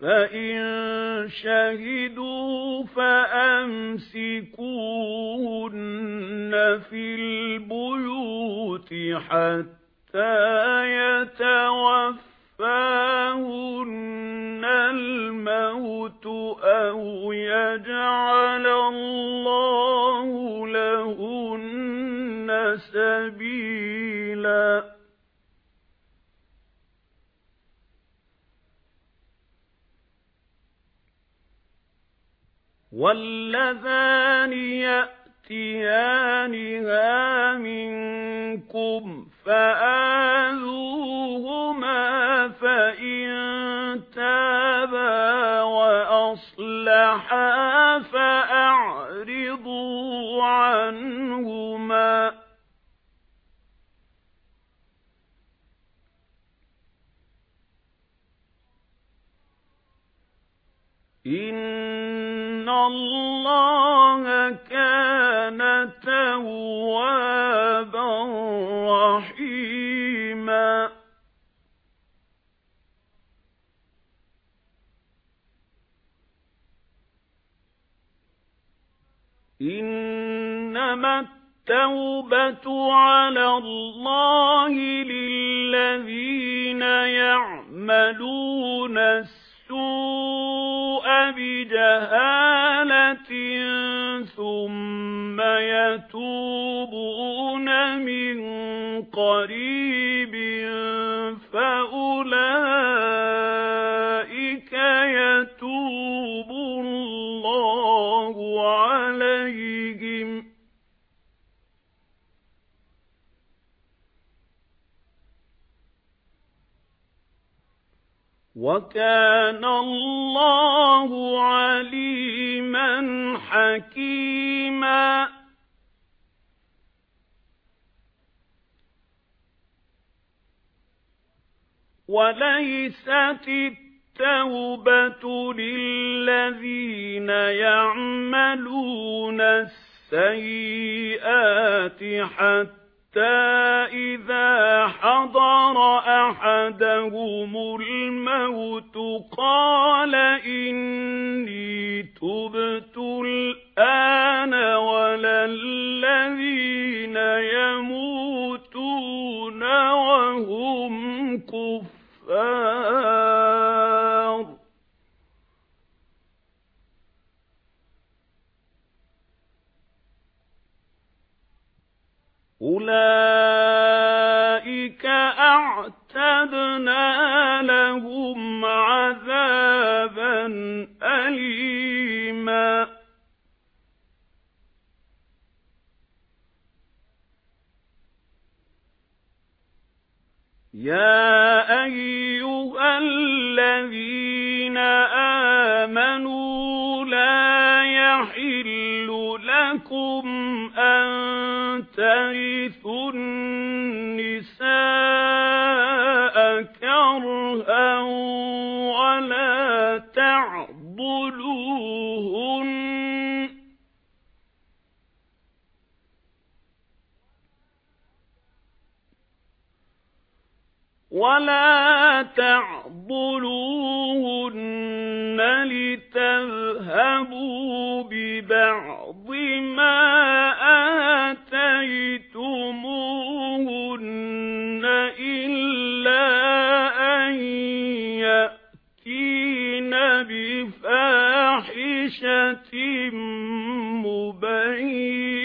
فَإِن شَهِدُوا فَأَمْسِكُوهُنَّ فِي الْبُيُوتِ حَتَّى يَتَوَفَّاهُنَّ الْمَوْتُ أَوْ يَجْعَلَ اللَّهُ وَاللَّذَانِ يَأْتِيَانِهَا مِنكُمْ فَآذُوهُمَا فَإِن تَابَا وَأَصْلَحَا فَأَعْرِضُوا عَنْهُمَا. إِنَّ اللَّهَ كَانَ تَوَّابًا رَحِيمًا. إِنَّمَا التَّوْبَةُ عَلَى اللَّهِ لِلَّذِينَ يَعْمَلُونَ السُّوءَ بِجَهَالَةٍ ثُمَّ يَتُوبُونَ مِنْ قَرِيبٍ فَأُولَئِكَ يَتُوبُ اللَّهُ عَلَيْهِمْ. وَكَانَ اللَّهُ وَلَيْسَتِ التَّوْبَةُ لِلَّذِينَ يَعْمَلُونَ السَّيِّئَاتِ حَتَّى إِذَا حَضَرَ أَحَدَهُمُ الْمَوْتُ قَالَ إِنِّي أُولَئِكَ أَعْتَدْنَا لَهُمْ عَذَابًا أَلِيمًا يَا تَرِثُوا النِّسَاءَ كَرْهًا وَلَا تَعْضُلُوهُنَّ. وَلَا تَعْضُلُوهُنَّ لِتَذْهَبُوا بِبَعْضِ مَا آتَيْتُمُوهُنَّ بِفَاحِشَةٍ مُبَيِّنَةٍ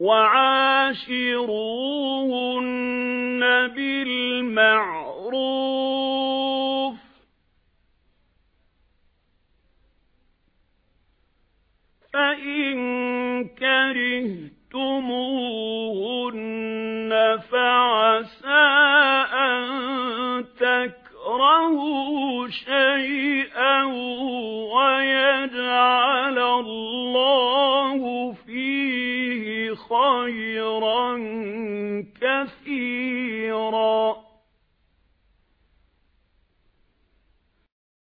وَعَاشِرُوهُنَّ بِالْمَعْرُوفِ فَإِن كَرِهْتُمُوهُنَّ فعسى أن تكرهوا شيئا ويجعل الله فيه خيرا كثيرا.